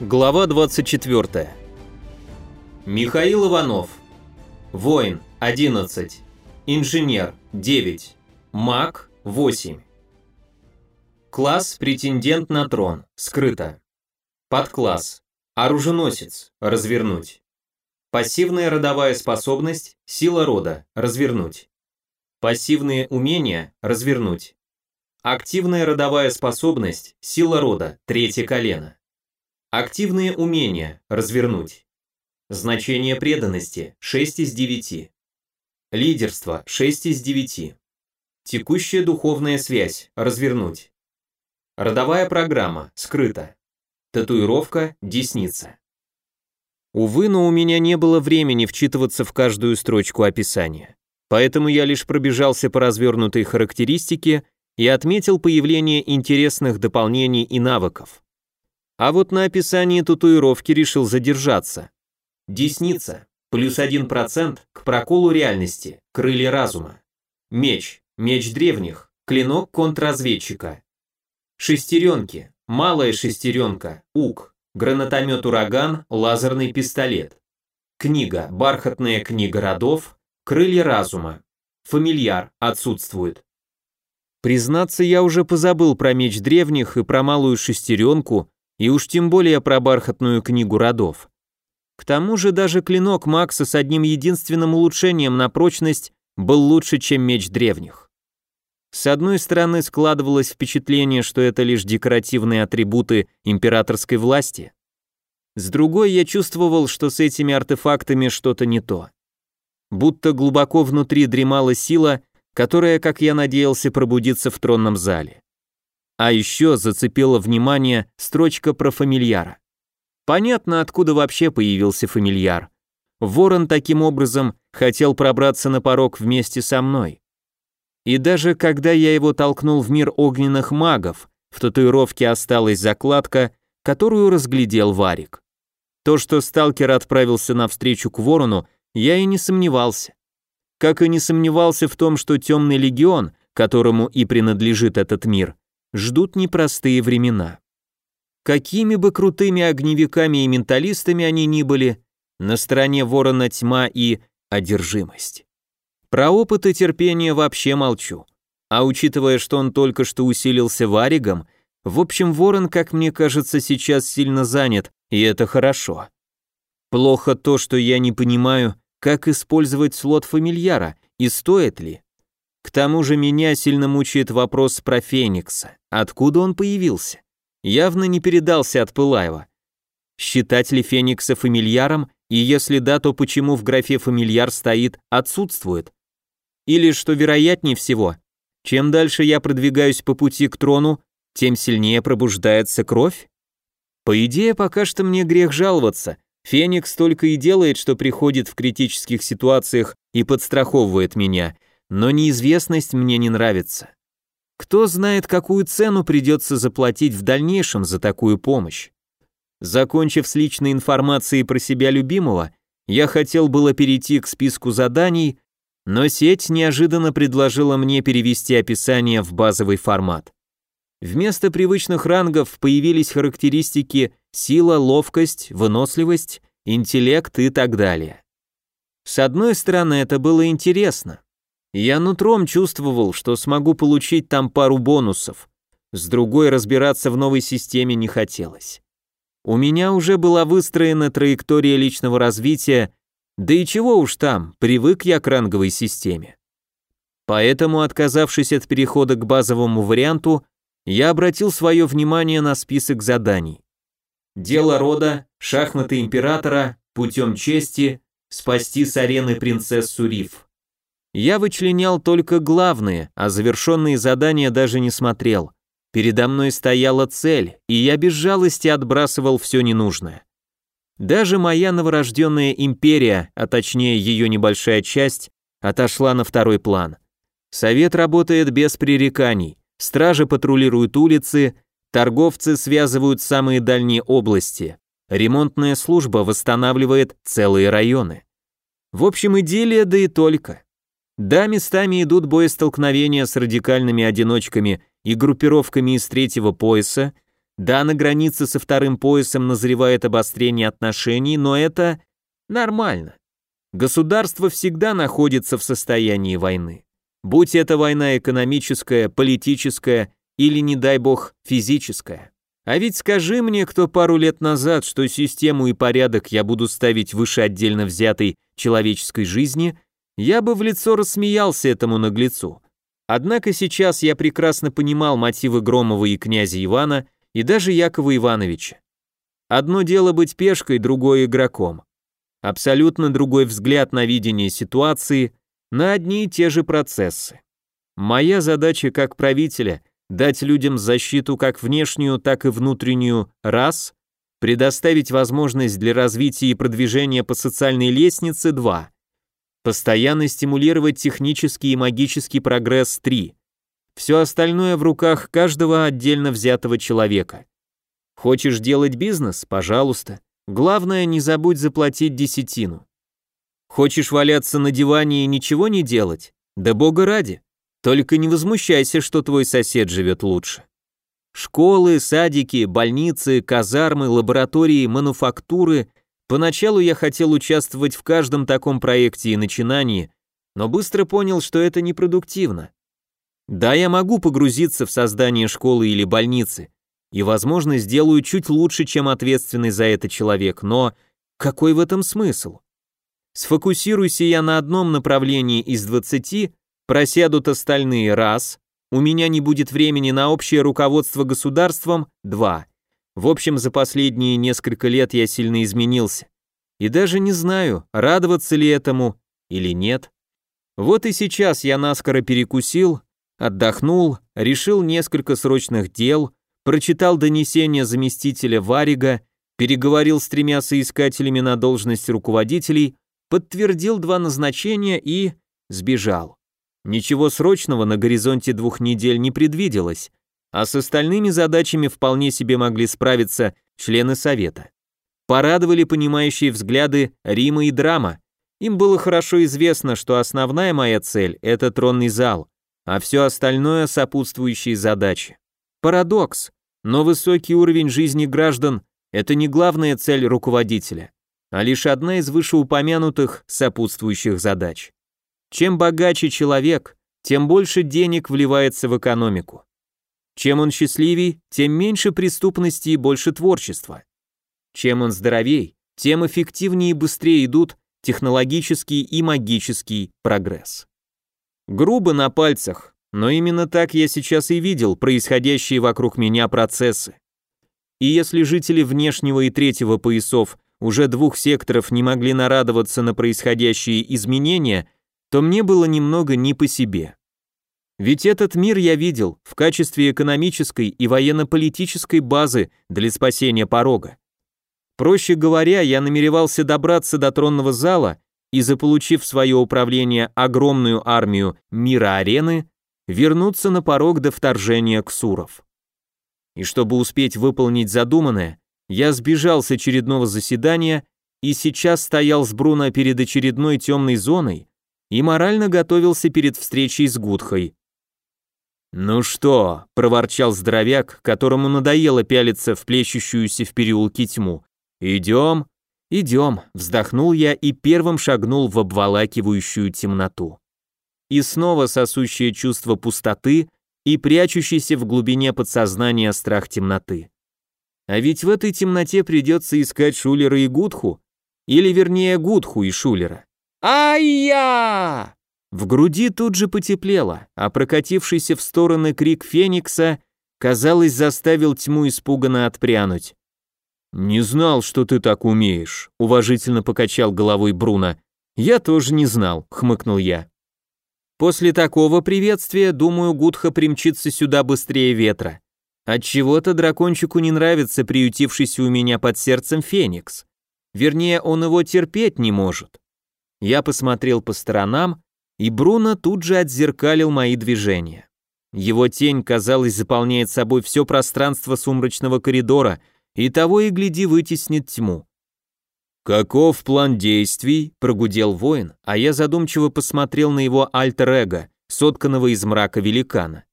Глава 24. Михаил Иванов. Воин 11. Инженер 9. Маг 8. Класс претендент на трон. Скрыто. Подкласс. Оруженосец. Развернуть. Пассивная родовая способность. Сила рода. Развернуть. Пассивные умения. Развернуть. Активная родовая способность. Сила рода. Третье колено. Активные умения. Развернуть. Значение преданности. 6 из 9. Лидерство. 6 из 9. Текущая духовная связь. Развернуть. Родовая программа. Скрыта. Татуировка. Десница. Увы, но у меня не было времени вчитываться в каждую строчку описания. Поэтому я лишь пробежался по развернутой характеристике и отметил появление интересных дополнений и навыков. А вот на описании татуировки решил задержаться. Десница. Плюс 1% к проколу реальности. Крылья разума. Меч. Меч древних. Клинок контрразведчика. Шестеренки. Малая шестеренка. УК. Гранатомет «Ураган», лазерный пистолет. Книга. Бархатная книга родов. Крылья разума. Фамильяр. Отсутствует. Признаться, я уже позабыл про меч древних и про малую шестеренку, и уж тем более про бархатную книгу родов. К тому же даже клинок Макса с одним единственным улучшением на прочность был лучше, чем меч древних. С одной стороны складывалось впечатление, что это лишь декоративные атрибуты императорской власти. С другой я чувствовал, что с этими артефактами что-то не то. Будто глубоко внутри дремала сила, которая, как я надеялся, пробудится в тронном зале. А еще зацепила внимание строчка про фамильяра. Понятно, откуда вообще появился фамильяр. Ворон таким образом хотел пробраться на порог вместе со мной. И даже когда я его толкнул в мир огненных магов, в татуировке осталась закладка, которую разглядел Варик. То, что сталкер отправился навстречу к ворону, я и не сомневался. Как и не сомневался в том, что темный легион, которому и принадлежит этот мир, ждут непростые времена. Какими бы крутыми огневиками и менталистами они ни были, на стороне ворона тьма и одержимость. Про опыт и терпение вообще молчу. А учитывая, что он только что усилился варигом, в общем, ворон, как мне кажется, сейчас сильно занят, и это хорошо. Плохо то, что я не понимаю, как использовать слот фамильяра и стоит ли. К тому же меня сильно мучает вопрос про Феникса. Откуда он появился? Явно не передался от Пылаева. Считать ли Феникса фамильяром, и если да, то почему в графе фамильяр стоит «отсутствует»? Или, что вероятнее всего, чем дальше я продвигаюсь по пути к трону, тем сильнее пробуждается кровь? По идее, пока что мне грех жаловаться. Феникс только и делает, что приходит в критических ситуациях и подстраховывает меня, но неизвестность мне не нравится. Кто знает, какую цену придется заплатить в дальнейшем за такую помощь. Закончив с личной информацией про себя любимого, я хотел было перейти к списку заданий, но сеть неожиданно предложила мне перевести описание в базовый формат. Вместо привычных рангов появились характеристики сила, ловкость, выносливость, интеллект и так далее. С одной стороны, это было интересно. Я нутром чувствовал, что смогу получить там пару бонусов. С другой разбираться в новой системе не хотелось. У меня уже была выстроена траектория личного развития, да и чего уж там, привык я к ранговой системе. Поэтому, отказавшись от перехода к базовому варианту, я обратил свое внимание на список заданий. Дело рода, шахматы императора, путем чести, спасти с арены принцессу Риф. Я вычленял только главные, а завершенные задания даже не смотрел. Передо мной стояла цель, и я без жалости отбрасывал все ненужное. Даже моя новорожденная империя, а точнее ее небольшая часть, отошла на второй план. Совет работает без пререканий, стражи патрулируют улицы, торговцы связывают самые дальние области, ремонтная служба восстанавливает целые районы. В общем, идиллия да и только. Да, местами идут боестолкновения с радикальными одиночками и группировками из третьего пояса, Да, на границе со вторым поясом назревает обострение отношений, но это нормально. Государство всегда находится в состоянии войны. Будь это война экономическая, политическая или, не дай бог, физическая. А ведь скажи мне, кто пару лет назад, что систему и порядок я буду ставить выше отдельно взятой человеческой жизни, я бы в лицо рассмеялся этому наглецу. Однако сейчас я прекрасно понимал мотивы Громова и князя Ивана и даже Якова Ивановича. Одно дело быть пешкой, другое игроком. Абсолютно другой взгляд на видение ситуации, на одни и те же процессы. Моя задача как правителя – дать людям защиту как внешнюю, так и внутреннюю – раз, предоставить возможность для развития и продвижения по социальной лестнице – два, постоянно стимулировать технический и магический прогресс – три, все остальное в руках каждого отдельно взятого человека. Хочешь делать бизнес? Пожалуйста. Главное, не забудь заплатить десятину. Хочешь валяться на диване и ничего не делать? Да бога ради. Только не возмущайся, что твой сосед живет лучше. Школы, садики, больницы, казармы, лаборатории, мануфактуры. Поначалу я хотел участвовать в каждом таком проекте и начинании, но быстро понял, что это непродуктивно. Да, я могу погрузиться в создание школы или больницы, и, возможно, сделаю чуть лучше, чем ответственный за это человек, но какой в этом смысл? Сфокусируйся я на одном направлении из двадцати, просядут остальные раз, у меня не будет времени на общее руководство государством два. В общем, за последние несколько лет я сильно изменился. И даже не знаю, радоваться ли этому или нет. Вот и сейчас я наскоро перекусил, Отдохнул, решил несколько срочных дел, прочитал донесение заместителя Варига, переговорил с тремя соискателями на должность руководителей, подтвердил два назначения и сбежал. Ничего срочного на горизонте двух недель не предвиделось, а с остальными задачами вполне себе могли справиться члены совета. Порадовали понимающие взгляды Рима и Драма. Им было хорошо известно, что основная моя цель – это тронный зал, а все остальное сопутствующие задачи. Парадокс, но высокий уровень жизни граждан – это не главная цель руководителя, а лишь одна из вышеупомянутых сопутствующих задач. Чем богаче человек, тем больше денег вливается в экономику. Чем он счастливей, тем меньше преступности и больше творчества. Чем он здоровей, тем эффективнее и быстрее идут технологический и магический прогресс. Грубо на пальцах, но именно так я сейчас и видел происходящие вокруг меня процессы. И если жители внешнего и третьего поясов уже двух секторов не могли нарадоваться на происходящие изменения, то мне было немного не по себе. Ведь этот мир я видел в качестве экономической и военно-политической базы для спасения порога. Проще говоря, я намеревался добраться до тронного зала и, заполучив в свое управление огромную армию мира-арены, вернуться на порог до вторжения ксуров. И чтобы успеть выполнить задуманное, я сбежал с очередного заседания и сейчас стоял с Бруно перед очередной темной зоной и морально готовился перед встречей с Гудхой. «Ну что?» – проворчал здоровяк, которому надоело пялиться в плещущуюся в переулке тьму. «Идем?» «Идем», — вздохнул я и первым шагнул в обволакивающую темноту. И снова сосущее чувство пустоты и прячущийся в глубине подсознания страх темноты. А ведь в этой темноте придется искать Шулера и Гудху, или вернее Гудху и Шулера. «Ай-я!» В груди тут же потеплело, а прокатившийся в стороны крик Феникса, казалось, заставил тьму испуганно отпрянуть. «Не знал, что ты так умеешь», — уважительно покачал головой Бруно. «Я тоже не знал», — хмыкнул я. После такого приветствия, думаю, Гудха примчится сюда быстрее ветра. Отчего-то дракончику не нравится приютившийся у меня под сердцем Феникс. Вернее, он его терпеть не может. Я посмотрел по сторонам, и Бруно тут же отзеркалил мои движения. Его тень, казалось, заполняет собой все пространство сумрачного коридора — и того и гляди вытеснит тьму. «Каков план действий?» – прогудел воин, а я задумчиво посмотрел на его альтер-эго, сотканного из мрака великана.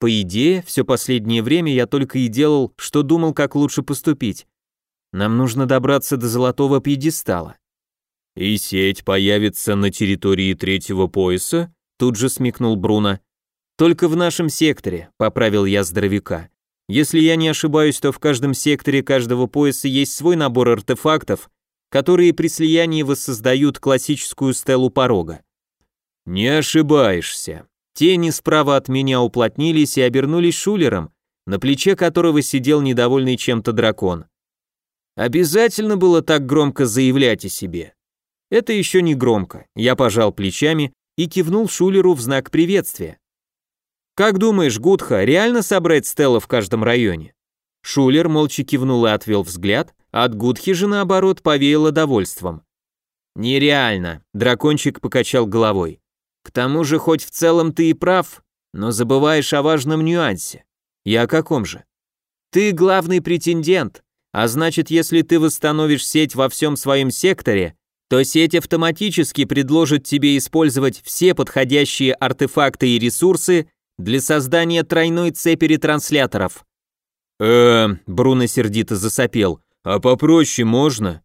По идее, все последнее время я только и делал, что думал, как лучше поступить. Нам нужно добраться до золотого пьедестала. И сеть появится на территории третьего пояса? Тут же смекнул Бруно. Только в нашем секторе, поправил я здоровяка. Если я не ошибаюсь, то в каждом секторе каждого пояса есть свой набор артефактов, которые при слиянии воссоздают классическую стелу порога. Не ошибаешься. Тени справа от меня уплотнились и обернулись шулером, на плече которого сидел недовольный чем-то дракон. Обязательно было так громко заявлять о себе. Это еще не громко. Я пожал плечами и кивнул Шулеру в знак приветствия. «Как думаешь, Гудха, реально собрать Стелла в каждом районе?» Шулер молча кивнул и отвел взгляд, а от Гудхи же, наоборот, повеяло довольством. «Нереально», — дракончик покачал головой. «К тому же, хоть в целом ты и прав, но забываешь о важном нюансе. Я о каком же? Ты главный претендент, а значит, если ты восстановишь сеть во всем своем секторе, то сеть автоматически предложит тебе использовать все подходящие артефакты и ресурсы для создания тройной цепи ретрансляторов. э Бруно сердито засопел. «А попроще можно?»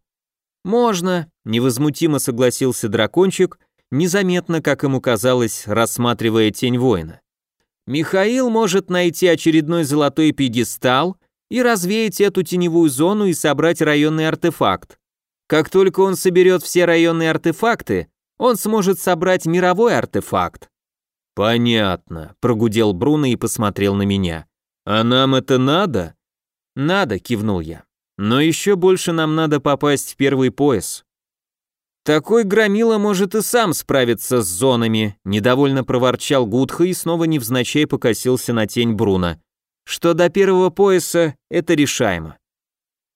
«Можно», — невозмутимо согласился дракончик, незаметно, как ему казалось, рассматривая тень воина. «Михаил может найти очередной золотой пьедестал и развеять эту теневую зону и собрать районный артефакт. Как только он соберет все районные артефакты, он сможет собрать мировой артефакт. Понятно, прогудел Бруно и посмотрел на меня. А нам это надо? Надо, кивнул я. Но еще больше нам надо попасть в первый пояс. Такой громила может и сам справиться с зонами, недовольно проворчал Гудха и снова невзначай покосился на тень Бруно. Что до первого пояса, это решаемо.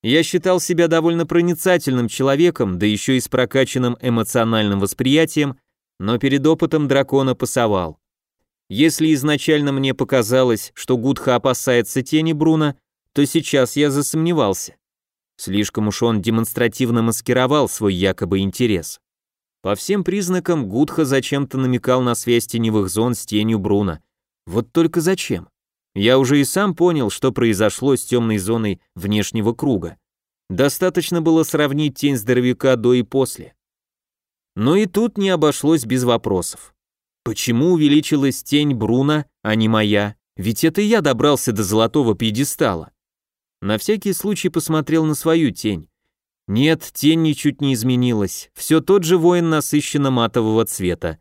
Я считал себя довольно проницательным человеком, да еще и с прокачанным эмоциональным восприятием, но перед опытом дракона пасовал. Если изначально мне показалось, что Гудха опасается тени Бруна, то сейчас я засомневался. Слишком уж он демонстративно маскировал свой якобы интерес. По всем признакам Гудха зачем-то намекал на связь теневых зон с тенью Бруна. Вот только зачем? Я уже и сам понял, что произошло с темной зоной внешнего круга. Достаточно было сравнить тень здоровяка до и после. Но и тут не обошлось без вопросов. Почему увеличилась тень Бруна, а не моя? Ведь это я добрался до золотого пьедестала. На всякий случай посмотрел на свою тень. Нет, тень ничуть не изменилась. Все тот же воин насыщенно-матового цвета.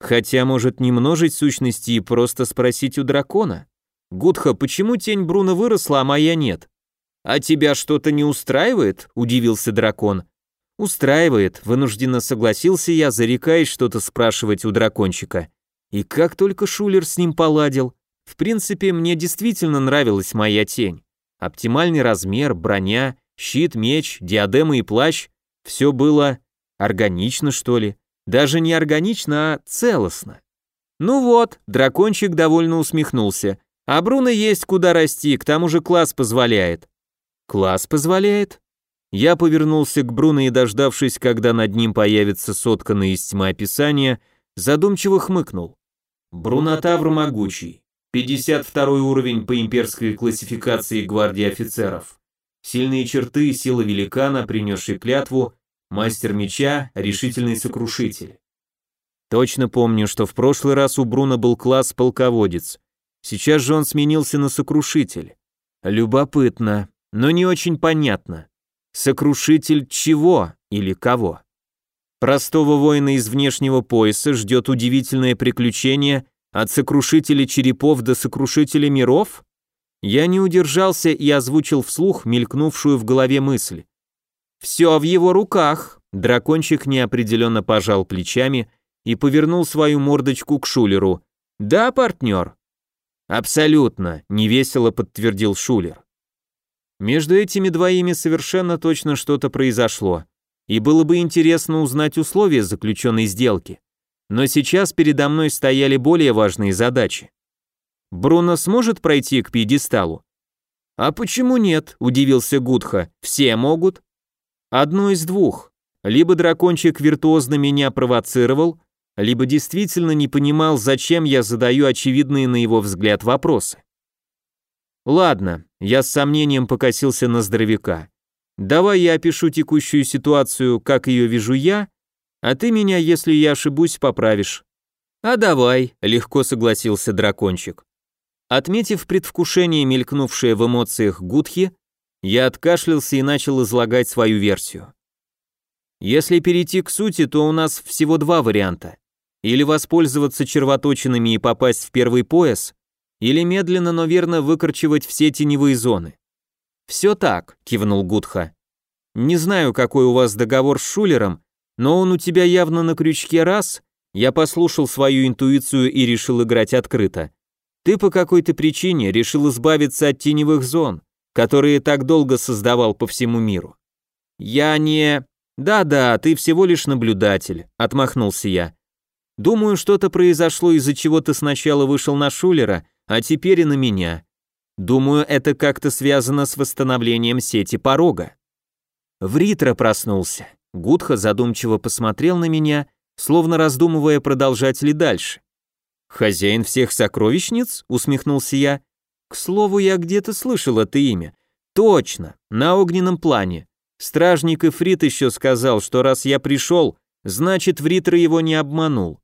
Хотя, может, не множить сущности и просто спросить у дракона? «Гудха, почему тень Бруно выросла, а моя нет?» «А тебя что-то не устраивает?» – удивился дракон. «Устраивает», – вынужденно согласился я, зарекаясь что-то спрашивать у дракончика. И как только Шулер с ним поладил. В принципе, мне действительно нравилась моя тень. Оптимальный размер, броня, щит, меч, диадема и плащ – все было органично, что ли. Даже не органично, а целостно. Ну вот, дракончик довольно усмехнулся. А Бруно есть куда расти, к тому же класс позволяет. Класс позволяет? Я повернулся к Бруно и, дождавшись, когда над ним появится сотканное из тьмы описание, задумчиво хмыкнул. Брунотавр могучий. 52 уровень по имперской классификации гвардии офицеров. Сильные черты, сила великана, принесший клятву, мастер меча, решительный сокрушитель. Точно помню, что в прошлый раз у Бруно был класс полководец, Сейчас же он сменился на сокрушитель. Любопытно, но не очень понятно. Сокрушитель чего или кого? Простого воина из внешнего пояса ждет удивительное приключение от сокрушителя черепов до сокрушителя миров? Я не удержался и озвучил вслух мелькнувшую в голове мысль. «Все в его руках», — дракончик неопределенно пожал плечами и повернул свою мордочку к Шулеру. «Да, партнер?» Абсолютно, невесело подтвердил Шулер. Между этими двоими совершенно точно что-то произошло, и было бы интересно узнать условия заключенной сделки. Но сейчас передо мной стояли более важные задачи. Бруно сможет пройти к пьедесталу? А почему нет? удивился Гудха. Все могут. Одно из двух. Либо дракончик виртуозно меня провоцировал, либо действительно не понимал, зачем я задаю очевидные на его взгляд вопросы. Ладно, я с сомнением покосился на здоровяка. Давай я опишу текущую ситуацию, как ее вижу я, а ты меня, если я ошибусь, поправишь. А давай, легко согласился дракончик. Отметив предвкушение, мелькнувшее в эмоциях Гудхи, я откашлялся и начал излагать свою версию. Если перейти к сути, то у нас всего два варианта. Или воспользоваться червоточинами и попасть в первый пояс, или медленно, но верно выкорчевать все теневые зоны. «Все так», — кивнул Гудха. «Не знаю, какой у вас договор с Шулером, но он у тебя явно на крючке раз. Я послушал свою интуицию и решил играть открыто. Ты по какой-то причине решил избавиться от теневых зон, которые так долго создавал по всему миру. Я не... Да-да, ты всего лишь наблюдатель, отмахнулся я. Думаю, что-то произошло, из-за чего ты сначала вышел на Шулера, а теперь и на меня. Думаю, это как-то связано с восстановлением сети порога. Вритра проснулся. Гудха задумчиво посмотрел на меня, словно раздумывая, продолжать ли дальше. «Хозяин всех сокровищниц?» — усмехнулся я. «К слову, я где-то слышал это имя. Точно, на огненном плане. Стражник Ифрит еще сказал, что раз я пришел, значит, Вритра его не обманул».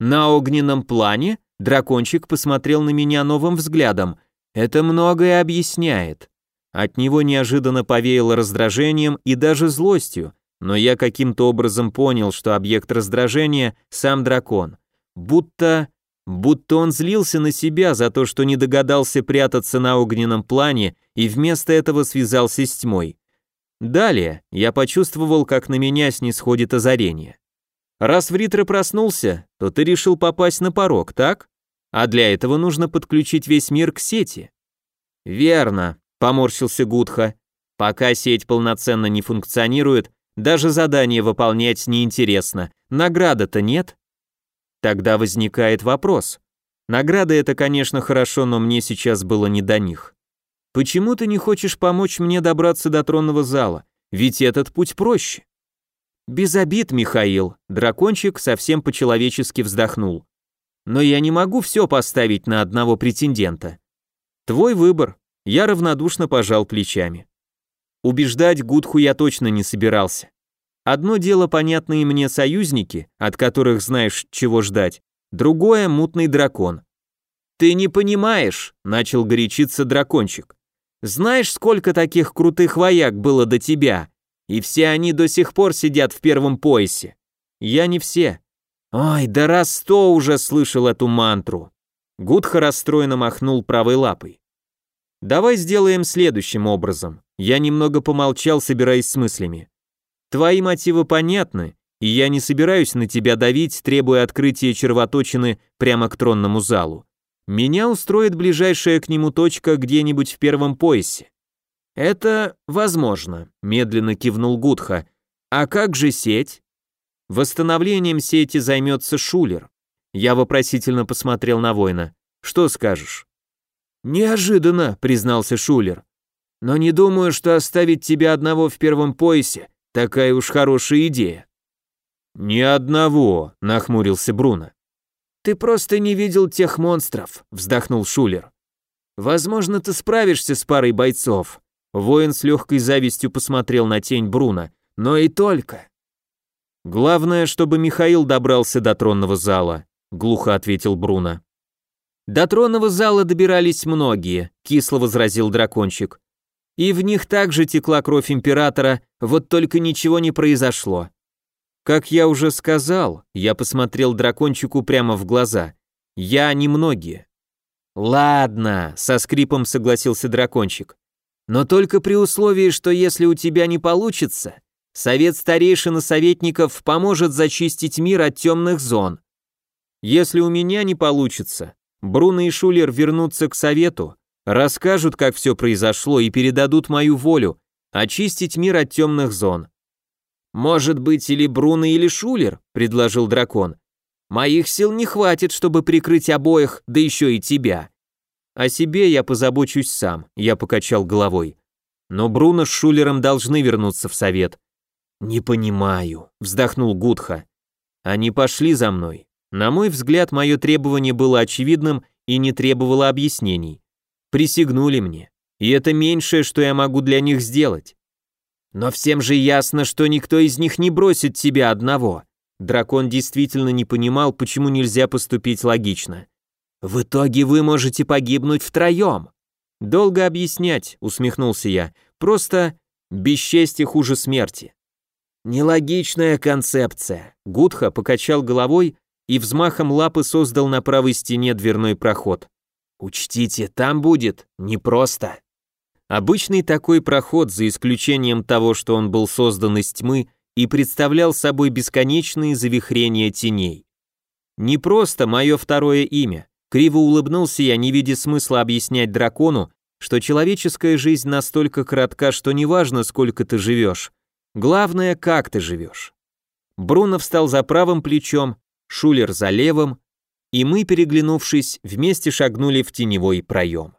«На огненном плане?» — дракончик посмотрел на меня новым взглядом. «Это многое объясняет». От него неожиданно повеяло раздражением и даже злостью, но я каким-то образом понял, что объект раздражения — сам дракон. Будто Будто он злился на себя за то, что не догадался прятаться на огненном плане и вместо этого связался с тьмой. Далее я почувствовал, как на меня снисходит озарение. Раз Вритро проснулся, то ты решил попасть на порог, так? А для этого нужно подключить весь мир к сети. Верно, поморщился Гудха. Пока сеть полноценно не функционирует, даже задание выполнять неинтересно. Награда-то нет. Тогда возникает вопрос. Награда это, конечно, хорошо, но мне сейчас было не до них. Почему ты не хочешь помочь мне добраться до тронного зала? Ведь этот путь проще. Без обид, Михаил. Дракончик совсем по-человечески вздохнул. Но я не могу все поставить на одного претендента. Твой выбор. Я равнодушно пожал плечами. Убеждать Гудху я точно не собирался. Одно дело понятные мне союзники, от которых знаешь, чего ждать, другое — мутный дракон. «Ты не понимаешь», — начал горячиться дракончик. «Знаешь, сколько таких крутых вояк было до тебя? И все они до сих пор сидят в первом поясе. Я не все. Ой, да раз сто уже слышал эту мантру». Гудха расстроенно махнул правой лапой. «Давай сделаем следующим образом». Я немного помолчал, собираясь с мыслями. Твои мотивы понятны, и я не собираюсь на тебя давить, требуя открытия червоточины прямо к тронному залу. Меня устроит ближайшая к нему точка где-нибудь в первом поясе. Это возможно, медленно кивнул Гудха. А как же сеть? Восстановлением сети займется Шулер. Я вопросительно посмотрел на воина. Что скажешь? Неожиданно, признался Шулер. Но не думаю, что оставить тебя одного в первом поясе Такая уж хорошая идея. Ни одного, нахмурился Бруно. Ты просто не видел тех монстров, вздохнул Шулер. Возможно, ты справишься с парой бойцов. Воин с легкой завистью посмотрел на тень Бруно, но и только. Главное, чтобы Михаил добрался до тронного зала, глухо ответил Бруно. До тронного зала добирались многие, кисло возразил дракончик и в них также текла кровь императора, вот только ничего не произошло. Как я уже сказал, я посмотрел дракончику прямо в глаза. Я немногие. Ладно, со скрипом согласился дракончик. Но только при условии, что если у тебя не получится, совет старейшин и советников поможет зачистить мир от темных зон. Если у меня не получится, Бруно и Шулер вернутся к совету, Расскажут, как все произошло, и передадут мою волю, очистить мир от темных зон. Может быть, или Бруно, или Шулер, предложил дракон. Моих сил не хватит, чтобы прикрыть обоих, да еще и тебя. О себе я позабочусь сам, я покачал головой. Но Бруно с Шулером должны вернуться в совет. Не понимаю, вздохнул Гудха. Они пошли за мной. На мой взгляд, мое требование было очевидным и не требовало объяснений. Присягнули мне, и это меньшее, что я могу для них сделать. Но всем же ясно, что никто из них не бросит тебя одного. Дракон действительно не понимал, почему нельзя поступить логично. В итоге вы можете погибнуть втроем. Долго объяснять, усмехнулся я. Просто бесчестье хуже смерти. Нелогичная концепция. Гудха покачал головой и взмахом лапы создал на правой стене дверной проход. Учтите, там будет непросто. Обычный такой проход, за исключением того, что он был создан из тьмы и представлял собой бесконечные завихрения теней. Не просто мое второе имя. Криво улыбнулся я, не видя смысла объяснять дракону, что человеческая жизнь настолько коротка, что неважно, сколько ты живешь. Главное, как ты живешь. Бруно встал за правым плечом, Шулер за левым, и мы, переглянувшись, вместе шагнули в теневой проем.